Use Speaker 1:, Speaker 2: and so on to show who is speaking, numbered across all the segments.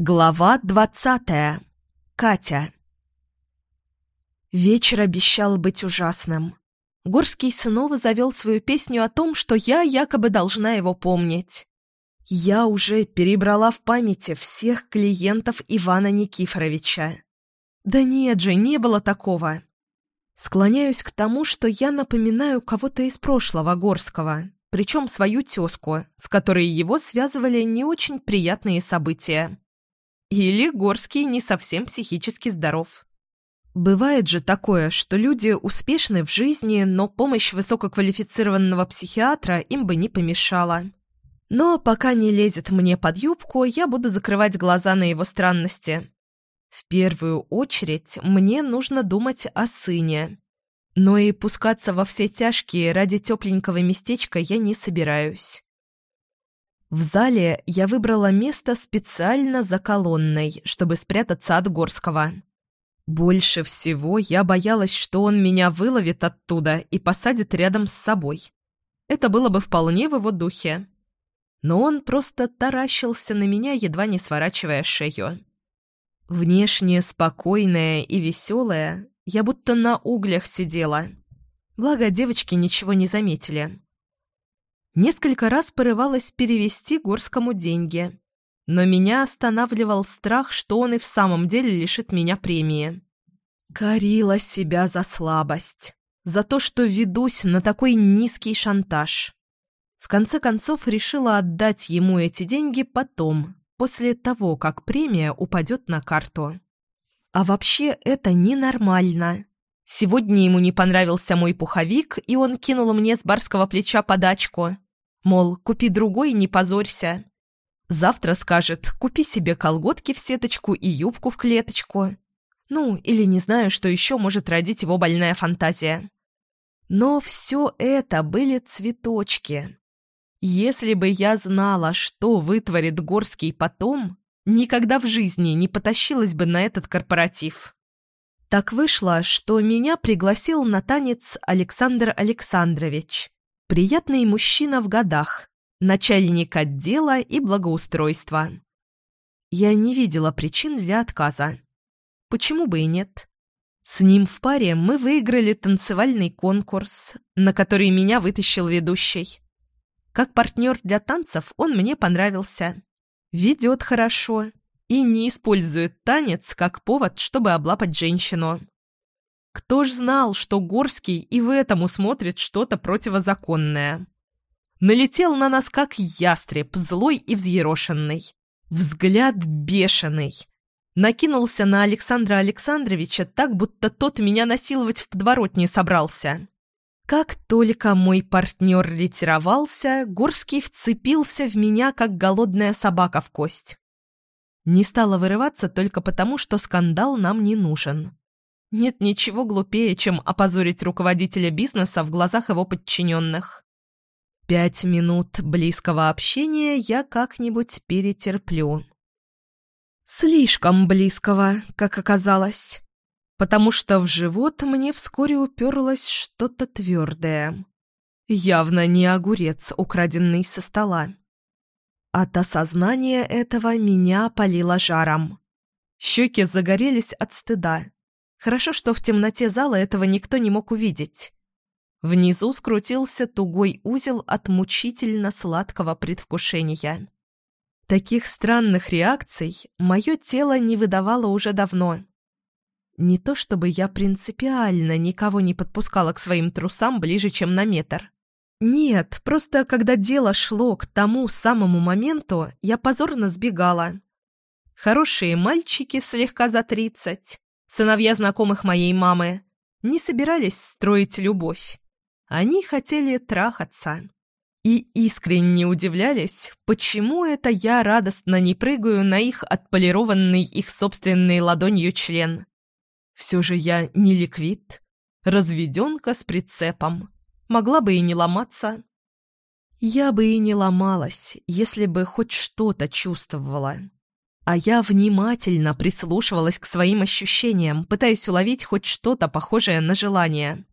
Speaker 1: Глава двадцатая. Катя. Вечер обещал быть ужасным. Горский снова завел свою песню о том, что я якобы должна его помнить. Я уже перебрала в памяти всех клиентов Ивана Никифоровича. Да нет же, не было такого. Склоняюсь к тому, что я напоминаю кого-то из прошлого Горского, причем свою тезку, с которой его связывали не очень приятные события. Или Горский не совсем психически здоров. Бывает же такое, что люди успешны в жизни, но помощь высококвалифицированного психиатра им бы не помешала. Но пока не лезет мне под юбку, я буду закрывать глаза на его странности. В первую очередь мне нужно думать о сыне. Но и пускаться во все тяжкие ради тепленького местечка я не собираюсь. В зале я выбрала место специально за колонной, чтобы спрятаться от Горского. Больше всего я боялась, что он меня выловит оттуда и посадит рядом с собой. Это было бы вполне в его духе. Но он просто таращился на меня, едва не сворачивая шею. Внешне спокойная и веселая, я будто на углях сидела. Благо, девочки ничего не заметили. Несколько раз порывалась перевести Горскому деньги. Но меня останавливал страх, что он и в самом деле лишит меня премии. Корила себя за слабость. За то, что ведусь на такой низкий шантаж. В конце концов решила отдать ему эти деньги потом, после того, как премия упадет на карту. А вообще это ненормально. Сегодня ему не понравился мой пуховик, и он кинул мне с барского плеча подачку. Мол, купи другой, не позорься. Завтра скажет, купи себе колготки в сеточку и юбку в клеточку. Ну, или не знаю, что еще может родить его больная фантазия. Но все это были цветочки. Если бы я знала, что вытворит Горский потом, никогда в жизни не потащилась бы на этот корпоратив. Так вышло, что меня пригласил на танец Александр Александрович. Приятный мужчина в годах, начальник отдела и благоустройства. Я не видела причин для отказа. Почему бы и нет? С ним в паре мы выиграли танцевальный конкурс, на который меня вытащил ведущий. Как партнер для танцев он мне понравился. Ведет хорошо и не использует танец как повод, чтобы облапать женщину. Кто ж знал, что Горский и в этом усмотрит что-то противозаконное? Налетел на нас как ястреб, злой и взъерошенный. Взгляд бешеный. Накинулся на Александра Александровича так, будто тот меня насиловать в подворотне собрался. Как только мой партнер ретировался, Горский вцепился в меня, как голодная собака в кость. Не стала вырываться только потому, что скандал нам не нужен. Нет ничего глупее, чем опозорить руководителя бизнеса в глазах его подчиненных. Пять минут близкого общения я как-нибудь перетерплю. Слишком близкого, как оказалось, потому что в живот мне вскоре уперлось что-то твердое. Явно не огурец, украденный со стола. От осознания этого меня опалило жаром. Щеки загорелись от стыда. Хорошо, что в темноте зала этого никто не мог увидеть. Внизу скрутился тугой узел от мучительно сладкого предвкушения. Таких странных реакций мое тело не выдавало уже давно. Не то чтобы я принципиально никого не подпускала к своим трусам ближе, чем на метр. Нет, просто когда дело шло к тому самому моменту, я позорно сбегала. Хорошие мальчики слегка за тридцать сыновья знакомых моей мамы, не собирались строить любовь. Они хотели трахаться. И искренне удивлялись, почему это я радостно не прыгаю на их отполированный их собственной ладонью член. Все же я не ликвид, разведенка с прицепом. Могла бы и не ломаться. Я бы и не ломалась, если бы хоть что-то чувствовала а я внимательно прислушивалась к своим ощущениям, пытаясь уловить хоть что-то похожее на желание.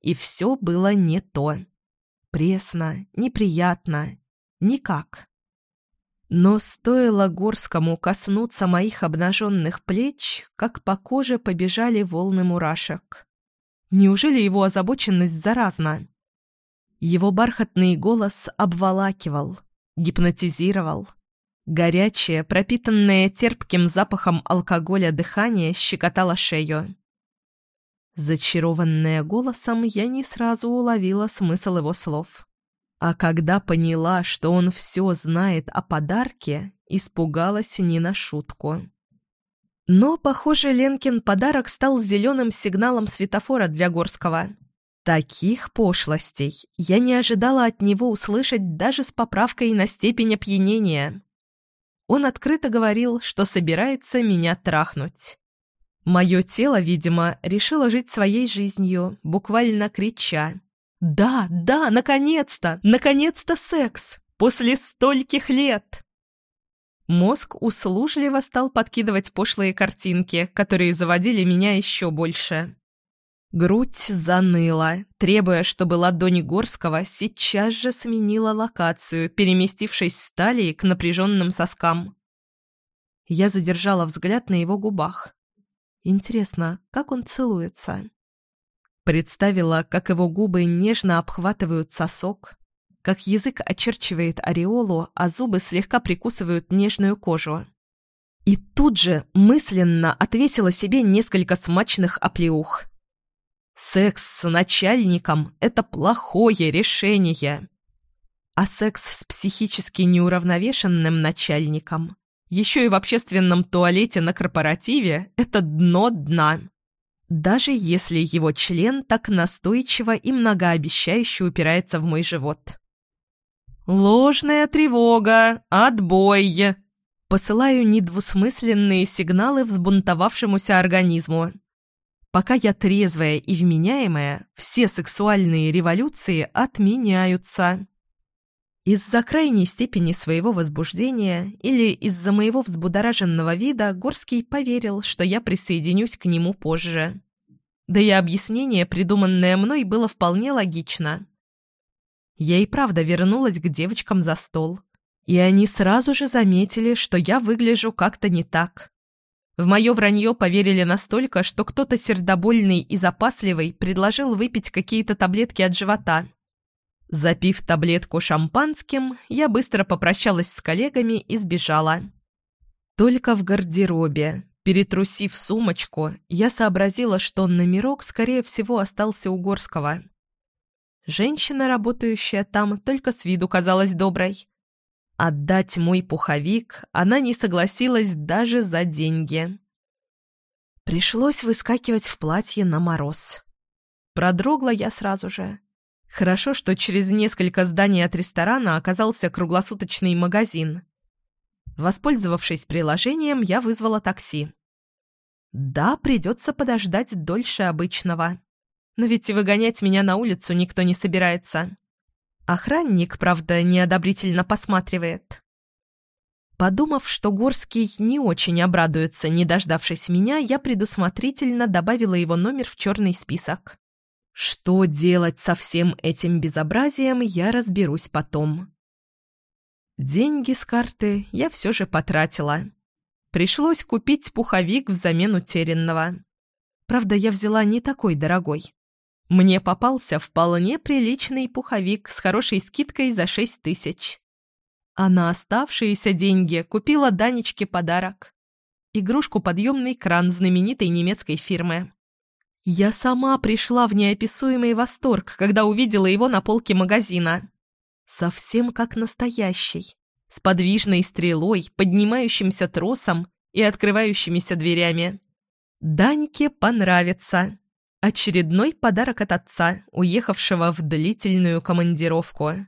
Speaker 1: И все было не то. Пресно, неприятно, никак. Но стоило Горскому коснуться моих обнаженных плеч, как по коже побежали волны мурашек. Неужели его озабоченность заразна? Его бархатный голос обволакивал, гипнотизировал. Горячее, пропитанное терпким запахом алкоголя дыхание щекотало шею. Зачарованная голосом, я не сразу уловила смысл его слов. А когда поняла, что он все знает о подарке, испугалась не на шутку. Но, похоже, Ленкин подарок стал зеленым сигналом светофора для Горского. Таких пошлостей я не ожидала от него услышать даже с поправкой на степень опьянения. Он открыто говорил, что собирается меня трахнуть. Мое тело, видимо, решило жить своей жизнью, буквально крича. Да, да, наконец-то! Наконец-то секс! После стольких лет! Мозг услужливо стал подкидывать пошлые картинки, которые заводили меня еще больше. Грудь заныла, требуя, чтобы ладонь Горского сейчас же сменила локацию, переместившись с талии к напряженным соскам. Я задержала взгляд на его губах. Интересно, как он целуется? Представила, как его губы нежно обхватывают сосок, как язык очерчивает ореолу, а зубы слегка прикусывают нежную кожу. И тут же мысленно ответила себе несколько смачных оплеух. Секс с начальником – это плохое решение. А секс с психически неуравновешенным начальником, еще и в общественном туалете на корпоративе – это дно дна даже если его член так настойчиво и многообещающе упирается в мой живот. «Ложная тревога! Отбой!» Посылаю недвусмысленные сигналы взбунтовавшемуся организму. Пока я трезвая и вменяемая, все сексуальные революции отменяются. Из-за крайней степени своего возбуждения или из-за моего взбудораженного вида Горский поверил, что я присоединюсь к нему позже. Да и объяснение, придуманное мной, было вполне логично. Я и правда вернулась к девочкам за стол. И они сразу же заметили, что я выгляжу как-то не так. В мое вранье поверили настолько, что кто-то сердобольный и запасливый предложил выпить какие-то таблетки от живота. Запив таблетку шампанским, я быстро попрощалась с коллегами и сбежала. Только в гардеробе, Перетрусив сумочку, я сообразила, что номерок, скорее всего, остался у Горского. Женщина, работающая там, только с виду казалась доброй. Отдать мой пуховик она не согласилась даже за деньги. Пришлось выскакивать в платье на мороз. Продрогла я сразу же. Хорошо, что через несколько зданий от ресторана оказался круглосуточный магазин. Воспользовавшись приложением, я вызвала такси. Да, придется подождать дольше обычного. Но ведь и выгонять меня на улицу никто не собирается. Охранник, правда, неодобрительно посматривает. Подумав, что Горский не очень обрадуется, не дождавшись меня, я предусмотрительно добавила его номер в черный список. Что делать со всем этим безобразием, я разберусь потом. Деньги с карты я все же потратила. Пришлось купить пуховик взамен утерянного. Правда, я взяла не такой дорогой. Мне попался вполне приличный пуховик с хорошей скидкой за шесть тысяч. А на оставшиеся деньги купила Данечке подарок. Игрушку-подъемный кран знаменитой немецкой фирмы. Я сама пришла в неописуемый восторг, когда увидела его на полке магазина. Совсем как настоящий, с подвижной стрелой, поднимающимся тросом и открывающимися дверями. Даньке понравится. Очередной подарок от отца, уехавшего в длительную командировку.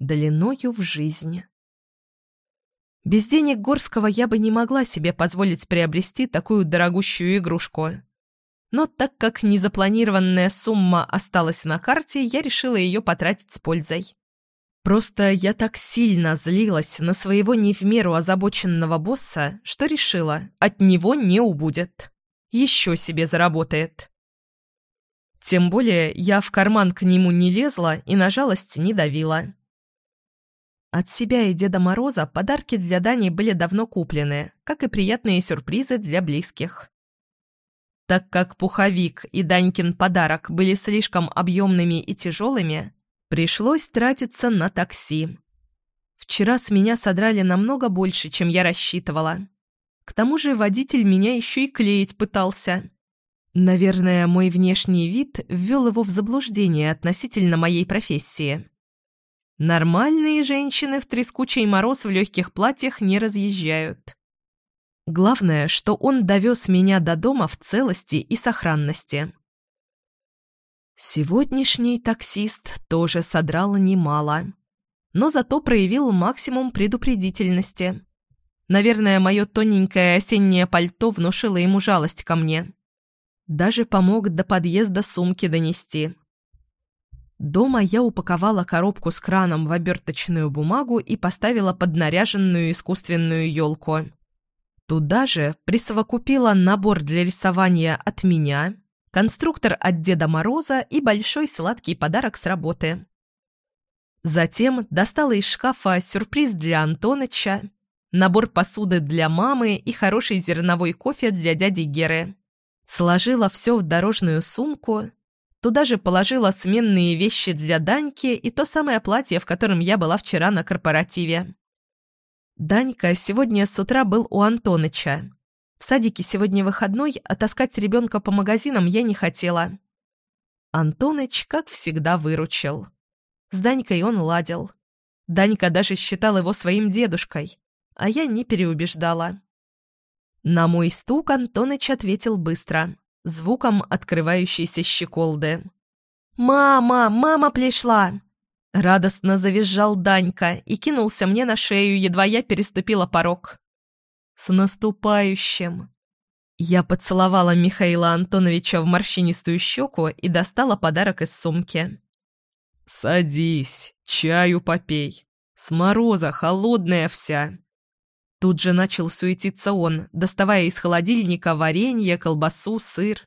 Speaker 1: Длиною в жизнь. Без денег Горского я бы не могла себе позволить приобрести такую дорогущую игрушку. Но так как незапланированная сумма осталась на карте, я решила ее потратить с пользой. Просто я так сильно злилась на своего не в меру озабоченного босса, что решила, от него не убудет. Еще себе заработает. Тем более я в карман к нему не лезла и на жалость не давила. От себя и Деда Мороза подарки для Дани были давно куплены, как и приятные сюрпризы для близких. Так как пуховик и Данькин подарок были слишком объемными и тяжелыми, пришлось тратиться на такси. Вчера с меня содрали намного больше, чем я рассчитывала. К тому же водитель меня еще и клеить пытался. Наверное, мой внешний вид ввел его в заблуждение относительно моей профессии. Нормальные женщины в трескучий мороз в легких платьях не разъезжают. Главное, что он довез меня до дома в целости и сохранности. Сегодняшний таксист тоже содрал немало, но зато проявил максимум предупредительности. Наверное, мое тоненькое осеннее пальто внушило ему жалость ко мне. Даже помог до подъезда сумки донести. Дома я упаковала коробку с краном в оберточную бумагу и поставила под наряженную искусственную елку. Туда же присовокупила набор для рисования от меня, конструктор от Деда Мороза и большой сладкий подарок с работы. Затем достала из шкафа сюрприз для Антоныча, набор посуды для мамы и хороший зерновой кофе для дяди Геры. Сложила все в дорожную сумку Туда же положила сменные вещи для Даньки и то самое платье, в котором я была вчера на корпоративе. Данька сегодня с утра был у Антоныча. В садике сегодня выходной, а таскать ребенка по магазинам я не хотела. Антоныч, как всегда, выручил. С Данькой он ладил. Данька даже считал его своим дедушкой, а я не переубеждала. На мой стук Антоныч ответил быстро звуком открывающейся щеколды. «Мама! Мама пришла!» Радостно завизжал Данька и кинулся мне на шею, едва я переступила порог. «С наступающим!» Я поцеловала Михаила Антоновича в морщинистую щеку и достала подарок из сумки. «Садись, чаю попей. С мороза холодная вся». Тут же начал суетиться он, доставая из холодильника варенье, колбасу, сыр.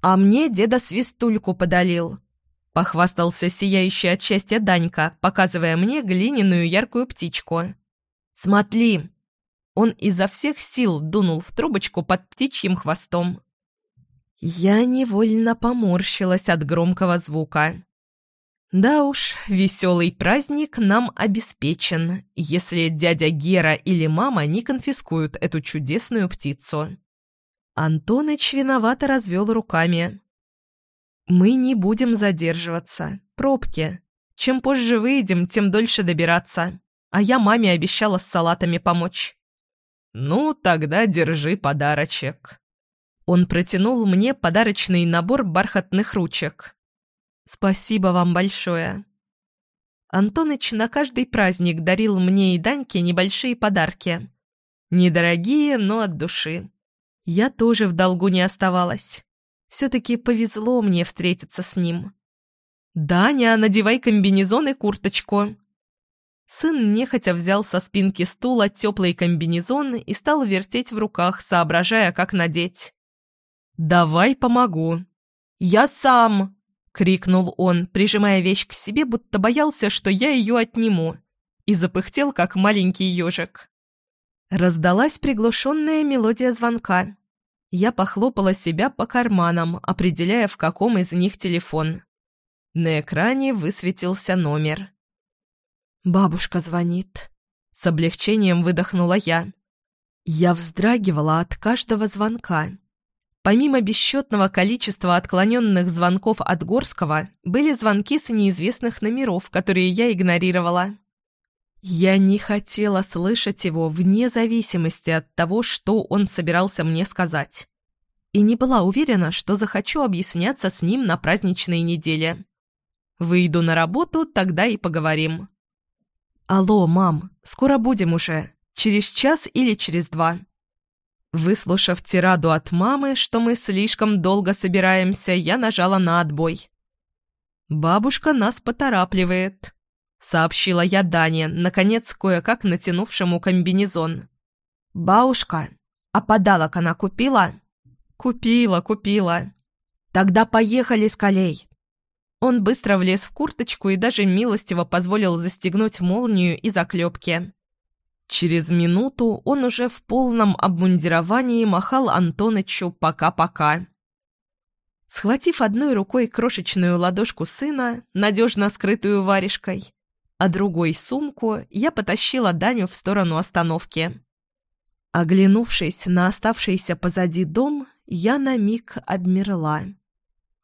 Speaker 1: «А мне деда свистульку подалил», — похвастался сияющий от счастья Данька, показывая мне глиняную яркую птичку. «Смотри!» Он изо всех сил дунул в трубочку под птичьим хвостом. Я невольно поморщилась от громкого звука. Да уж, веселый праздник нам обеспечен, если дядя Гера или мама не конфискуют эту чудесную птицу. Антоныч виновато развел руками. «Мы не будем задерживаться. Пробки. Чем позже выйдем, тем дольше добираться. А я маме обещала с салатами помочь». «Ну, тогда держи подарочек». Он протянул мне подарочный набор бархатных ручек. Спасибо вам большое. Антоныч на каждый праздник дарил мне и Даньке небольшие подарки. Недорогие, но от души. Я тоже в долгу не оставалась. Все-таки повезло мне встретиться с ним. «Даня, надевай комбинезон и курточку». Сын нехотя взял со спинки стула теплый комбинезон и стал вертеть в руках, соображая, как надеть. «Давай помогу». «Я сам!» — крикнул он, прижимая вещь к себе, будто боялся, что я ее отниму, и запыхтел, как маленький ежик. Раздалась приглушенная мелодия звонка. Я похлопала себя по карманам, определяя, в каком из них телефон. На экране высветился номер. «Бабушка звонит», — с облегчением выдохнула я. Я вздрагивала от каждого звонка. Помимо бесчетного количества отклоненных звонков от Горского, были звонки с неизвестных номеров, которые я игнорировала. Я не хотела слышать его вне зависимости от того, что он собирался мне сказать. И не была уверена, что захочу объясняться с ним на праздничной неделе. Выйду на работу, тогда и поговорим. «Алло, мам, скоро будем уже. Через час или через два?» Выслушав тираду от мамы, что мы слишком долго собираемся, я нажала на отбой. «Бабушка нас поторапливает», — сообщила я Дане, наконец кое-как натянувшему комбинезон. «Бабушка, а подарок она купила?» «Купила, купила». «Тогда поехали скалей». Он быстро влез в курточку и даже милостиво позволил застегнуть молнию и заклепки. Через минуту он уже в полном обмундировании махал Антонычу «пока-пока». Схватив одной рукой крошечную ладошку сына, надежно скрытую варежкой, а другой сумку, я потащила Даню в сторону остановки. Оглянувшись на оставшийся позади дом, я на миг обмерла.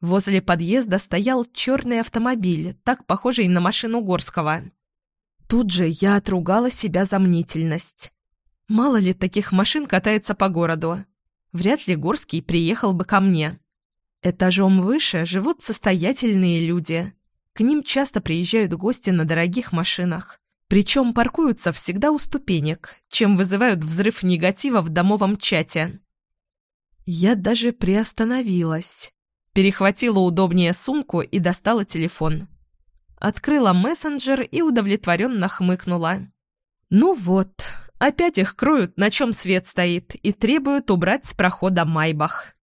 Speaker 1: Возле подъезда стоял черный автомобиль, так похожий на машину Горского. Тут же я отругала себя за мнительность. Мало ли таких машин катается по городу. Вряд ли Горский приехал бы ко мне. Этажом выше живут состоятельные люди. К ним часто приезжают гости на дорогих машинах. Причем паркуются всегда у ступенек, чем вызывают взрыв негатива в домовом чате. Я даже приостановилась. Перехватила удобнее сумку и достала телефон. Открыла мессенджер и удовлетворенно хмыкнула. «Ну вот, опять их кроют, на чем свет стоит, и требуют убрать с прохода Майбах».